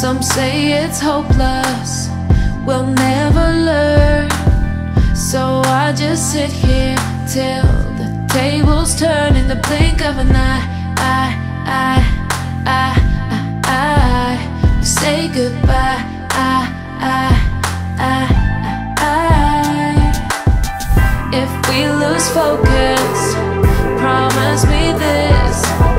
Some say it's hopeless, we'll never learn. So I just sit here till the tables turn In the blink of an eye, I, I, I, I, I, Say goodbye, I, I, I, I, I. If we lose focus, promise me this.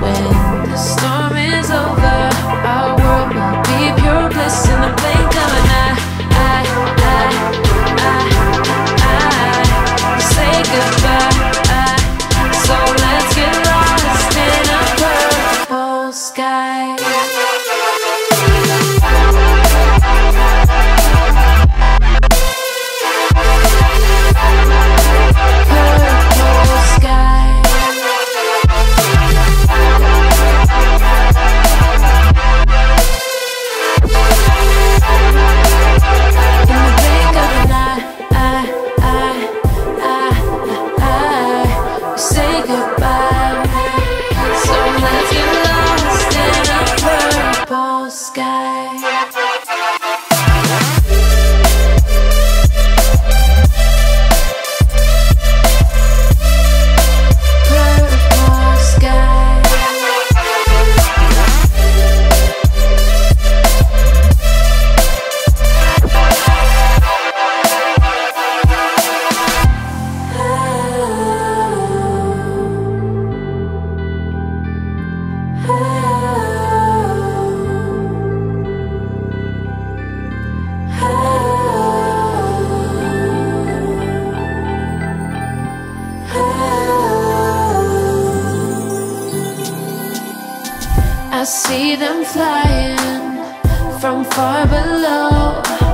I see them flying from far below.